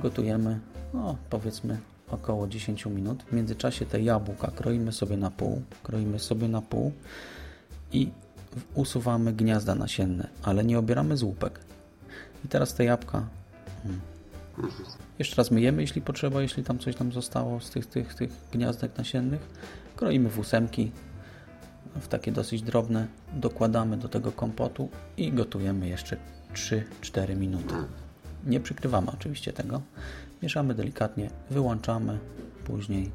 Gotujemy, no powiedzmy około 10 minut. W międzyczasie te jabłka kroimy sobie na pół, kroimy sobie na pół i usuwamy gniazda nasienne, ale nie obieramy z łupek. I teraz te jabłka jeszcze raz myjemy, jeśli potrzeba, jeśli tam coś nam zostało z tych, tych, tych gniazdek nasiennych. Kroimy w ósemki, w takie dosyć drobne. Dokładamy do tego kompotu i gotujemy jeszcze 3-4 minuty. Nie przykrywamy oczywiście tego. Mieszamy delikatnie, wyłączamy później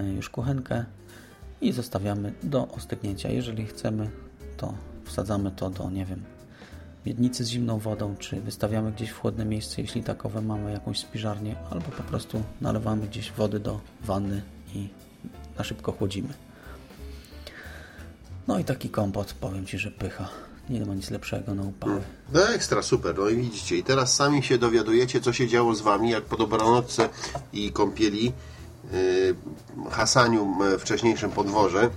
e, już kuchenkę i zostawiamy do ostygnięcia. Jeżeli chcemy, to wsadzamy to do, nie wiem, miednicy z zimną wodą, czy wystawiamy gdzieś w chłodne miejsce, jeśli takowe mamy jakąś spiżarnię, albo po prostu nalewamy gdzieś wody do wanny i na szybko chłodzimy. No i taki kompot, powiem Ci, że pycha. Nie ma nic lepszego na upały. No ekstra, super. No i widzicie, i teraz sami się dowiadujecie, co się działo z Wami, jak po dobranocce i kąpieli, yy, hasaniu wcześniejszym podworze,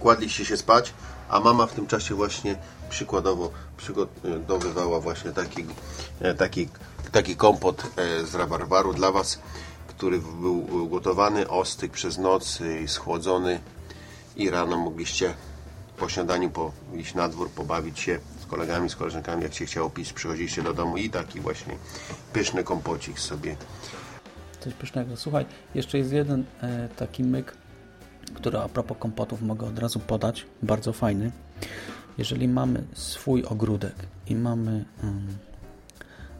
kładliście się spać, a mama w tym czasie właśnie przykładowo przygotowywała właśnie taki, e, taki, taki kompot e, z rabarbaru dla Was, który był gotowany, ostygł przez noc, y, schłodzony i rano mogliście po śniadaniu po, iść na dwór, pobawić się z kolegami, z koleżankami, jak się chciało pić, przychodziliście do domu i taki właśnie pyszny kompocik sobie. Coś pysznego. Słuchaj, jeszcze jest jeden e, taki myk, który a propos kompotów mogę od razu podać, bardzo fajny. Jeżeli mamy swój ogródek i mamy mm,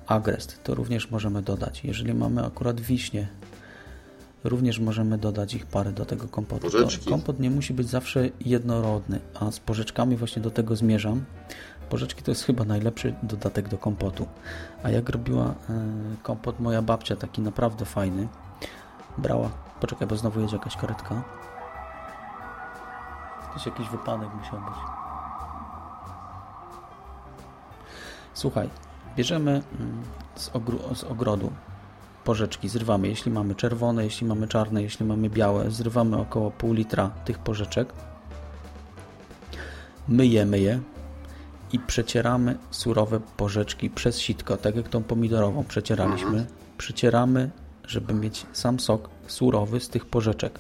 agrest, to również możemy dodać. Jeżeli mamy akurat wiśnie, również możemy dodać ich parę do tego kompotu. Kompot nie musi być zawsze jednorodny, a z porzeczkami właśnie do tego zmierzam. Porzeczki to jest chyba najlepszy dodatek do kompotu. A jak robiła e, kompot moja babcia, taki naprawdę fajny, brała... Poczekaj, bo znowu jedzie jakaś karetka. Jakiś jakiś wypadek musiał być. Słuchaj, bierzemy mm, z, z ogrodu porzeczki, zrywamy, jeśli mamy czerwone, jeśli mamy czarne, jeśli mamy białe, zrywamy około pół litra tych porzeczek, myjemy je i przecieramy surowe porzeczki przez sitko, tak jak tą pomidorową przecieraliśmy. Przecieramy, żeby mieć sam sok surowy z tych porzeczek.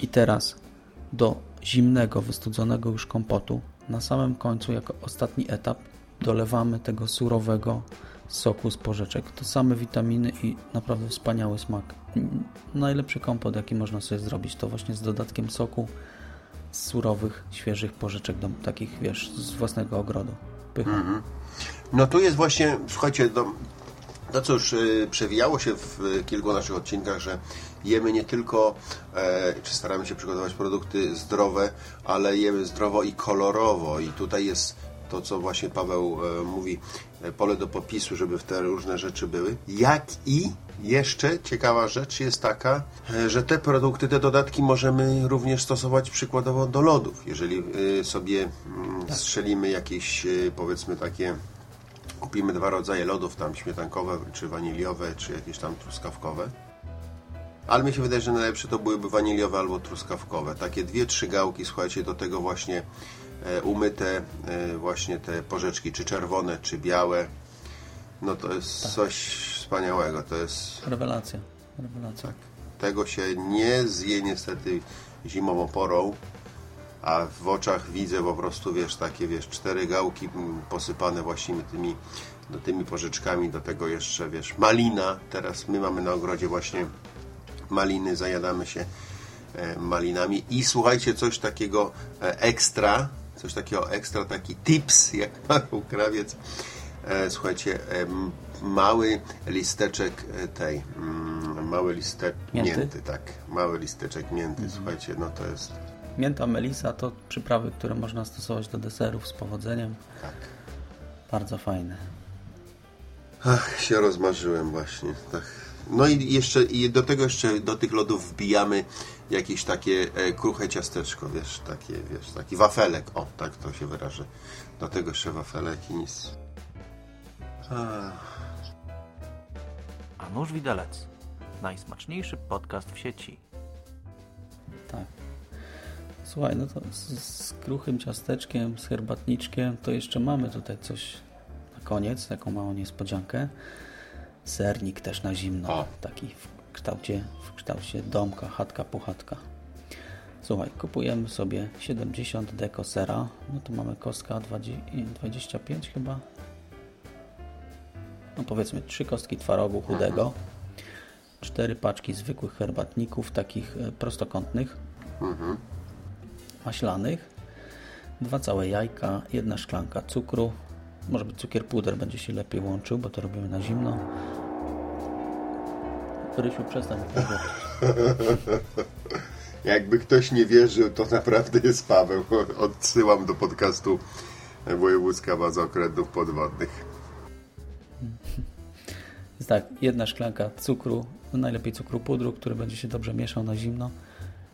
I teraz do zimnego, wystudzonego już kompotu na samym końcu, jako ostatni etap, dolewamy tego surowego soku z porzeczek. To same witaminy i naprawdę wspaniały smak. Mm, Najlepszy kompot, jaki można sobie zrobić, to właśnie z dodatkiem soku z surowych, świeżych porzeczek, do, takich, wiesz, z własnego ogrodu. Pycha. No tu jest właśnie, słuchajcie, to, to już y, przewijało się w kilku naszych odcinkach, że jemy nie tylko, e, czy staramy się przygotować produkty zdrowe, ale jemy zdrowo i kolorowo. I tutaj jest to, co właśnie Paweł e, mówi, e, pole do popisu, żeby w te różne rzeczy były. Jak i jeszcze ciekawa rzecz jest taka, e, że te produkty, te dodatki możemy również stosować przykładowo do lodów. Jeżeli e, sobie mm, strzelimy jakieś, powiedzmy takie kupimy dwa rodzaje lodów, tam śmietankowe, czy waniliowe, czy jakieś tam truskawkowe. Ale mi się wydaje, że najlepsze to byłyby waniliowe albo truskawkowe. Takie dwie, trzy gałki, słuchajcie, do tego właśnie e, umyte e, właśnie te porzeczki, czy czerwone, czy białe. No to jest coś wspaniałego. To jest Rewelacja. Rewelacja. tego się nie zje niestety zimową porą, a w oczach widzę po prostu, wiesz, takie, wiesz, cztery gałki mm, posypane właściwie tymi, do tymi porzeczkami, do tego jeszcze, wiesz, malina. Teraz my mamy na ogrodzie właśnie maliny, zajadamy się e, malinami i słuchajcie, coś takiego e, ekstra, coś takiego ekstra, taki tips, jak mawiał krawiec, e, słuchajcie, mały listeczek tej, mm, mały listeczek Mięty? mięty, tak, mały listeczek mięty, słuchajcie, no to jest, Mięta, melisa to przyprawy, które można stosować do deserów z powodzeniem. tak. Bardzo fajne. Ach, się rozmarzyłem właśnie, tak. No i jeszcze, i do tego jeszcze, do tych lodów wbijamy jakieś takie e, kruche ciasteczko, wiesz, takie, wiesz, taki wafelek, o, tak to się wyrażę. Do tego jeszcze wafelek i nic. Ach. A Nóż Widelec. Najsmaczniejszy podcast w sieci. Tak. Słuchaj, no to z, z kruchym ciasteczkiem, z herbatniczkiem, to jeszcze mamy tutaj coś na koniec, taką małą niespodziankę. Sernik też na zimno, O. taki w kształcie, w kształcie domka, chatka, puchatka. Słuchaj, kupujemy sobie 70 deko sera, no to mamy kostka 20, 25 chyba. No powiedzmy trzy kostki twarogu chudego, cztery paczki zwykłych herbatników, takich e, prostokątnych, maślanych, dwa całe jajka, jedna szklanka cukru, może być cukier puder, będzie się lepiej łączył, bo to robimy na zimno. Rysiu, przestań. Jakby ktoś nie wierzył, to naprawdę jest Paweł. Odsyłam do podcastu Wojewódzka Baza Okrętów Podwodnych. Jest tak, jedna szklanka cukru, najlepiej cukru pudru, który będzie się dobrze mieszał na zimno,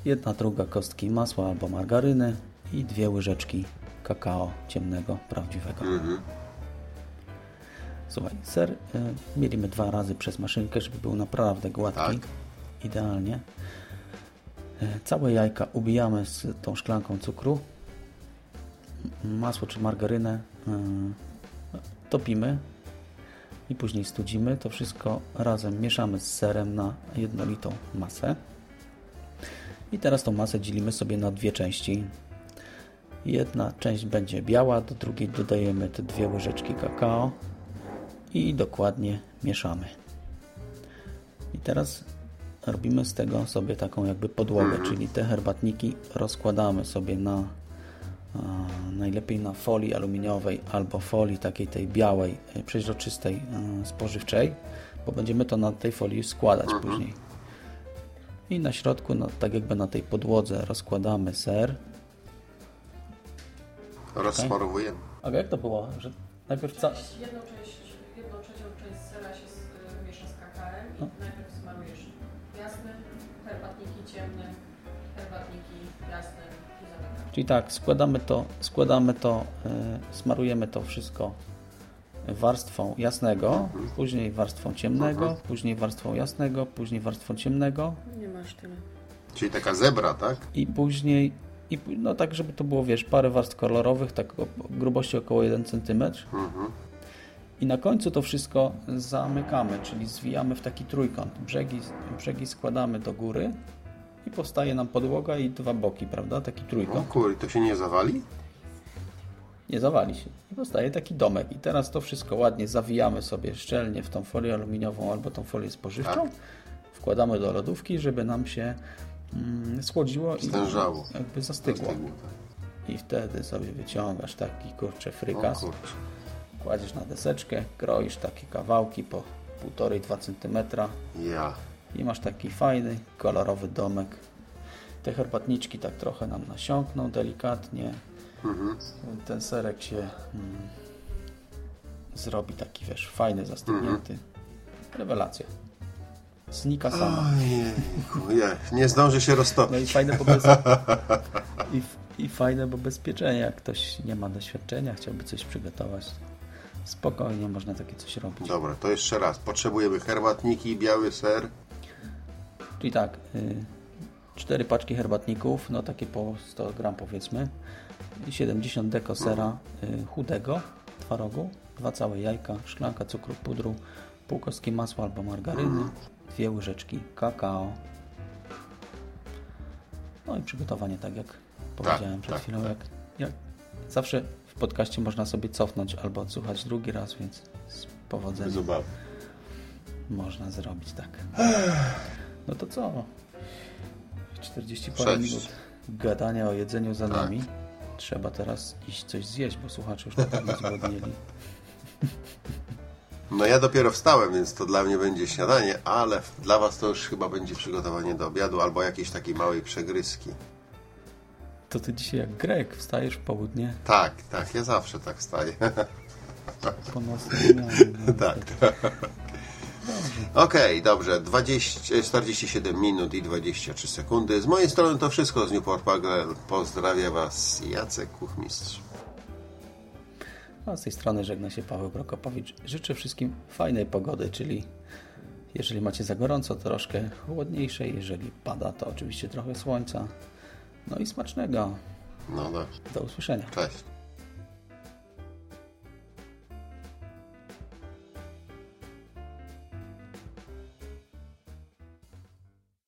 jedna druga kostki masła albo margaryny i dwie łyżeczki kakao ciemnego, prawdziwego. Słuchaj, ser y, mielimy dwa razy przez maszynkę, żeby był naprawdę gładki, Tak. idealnie. Y, Całe jajka ubijamy z tą szklanką cukru, masło czy margarynę y, topimy, i później studzimy. To wszystko razem mieszamy z serem na jednolitą masę. I teraz tą masę dzielimy sobie na dwie części. Jedna część będzie biała, do drugiej dodajemy te dwie łyżeczki kakao i dokładnie mieszamy. I teraz robimy z tego sobie taką jakby podłogę, czyli te herbatniki rozkładamy sobie na najlepiej na folii aluminiowej albo folii takiej tej białej, e, przeźroczystej, e, spożywczej, bo będziemy to na tej folii składać później. I na środku, no, tak jakby na tej podłodze rozkładamy ser. Rozsmarowujemy. A jak to było? Że najpierw ca... Jedną część, No. najpierw smarujesz jasny, herbatniki ciemne, herbatniki jasne i zamykasz. Czyli tak, składamy to, składamy to, e, smarujemy to wszystko warstwą jasnego, później warstwą ciemnego, później warstwą jasnego, później warstwą ciemnego Nie masz tyle. Czyli taka zebra, tak? i później, i, no tak, żeby to było, wiesz, parę warstw kolorowych, tak o grubości około 1 cm. Mhm. I na końcu to wszystko zamykamy, czyli zwijamy w taki trójkąt. Brzegi, brzegi składamy do góry i powstaje nam podłoga i dwa boki, prawda? Taki O trójkąt. kurde, to się nie zawali? Nie zawali się. I powstaje taki domek. I teraz to wszystko ładnie zawijamy sobie szczelnie w tą folię aluminiową albo tą folię spożywczą. Tak. Wkładamy do lodówki, żeby nam się mm, schłodziło Stężało. i jakby zastygło. Zastygło, tak. I wtedy sobie wyciągasz taki kurczę O frykas, kurczę. Kładziesz na deseczkę, kroisz takie kawałki po 1,5-2 cm Ja. i masz taki fajny, kolorowy domek. Te herbatniczki tak trochę nam nasiąkną delikatnie. Mhm. Ten serek się mm, zrobi taki, wiesz, fajny, zastygnięty. Mhm. Rewelacja. Znika sama. Ojejku, je. Nie zdąży się No roztopić. i fajne, bo bez... I, I fajne, bo bezpieczenie. Jak ktoś nie ma doświadczenia, chciałby coś przygotować, spokojnie można takie coś robić. Dobra, to jeszcze raz. Potrzebujemy herbatniki, biały ser. Czyli tak, y, cztery paczki herbatników, no takie po 100 gram powiedzmy, i 70 deko sera y, chudego, twarogu, dwa całe jajka, szklanka cukru, pudru, pół kostki masła albo margaryny, dwie łyżeczki kakao. No i przygotowanie tak jak powiedziałem przed tak, chwilą, tak. Jak, jak zawsze w podcaście można sobie cofnąć albo odsłuchać drugi raz, więc z powodzeniem można zrobić tak. No to co? 40 parę minut gadania o jedzeniu za Tak. nami. Trzeba teraz iść coś zjeść, bo słuchacze już na pewno zgłodnieli. No ja dopiero wstałem, więc to dla mnie będzie śniadanie, ale dla Was to już chyba będzie przygotowanie do obiadu albo jakiejś takiej małej przegryzki. To ty dzisiaj jak Grek wstajesz w południe Tak, tak, ja zawsze tak wstaję. po zmianie. no. tak. Okej, dobrze. 20, 47 minut i 23 sekundy. Z mojej strony to wszystko z Newport Pagle. Pozdrawia Was Jacek Kuchmistrz. A z tej strony żegna się Paweł Prokopowicz. Życzę wszystkim fajnej pogody, czyli jeżeli macie za gorąco, troszkę chłodniejszej, jeżeli pada, to oczywiście trochę słońca. No i smacznego. No dobrze. Do usłyszenia. Cześć.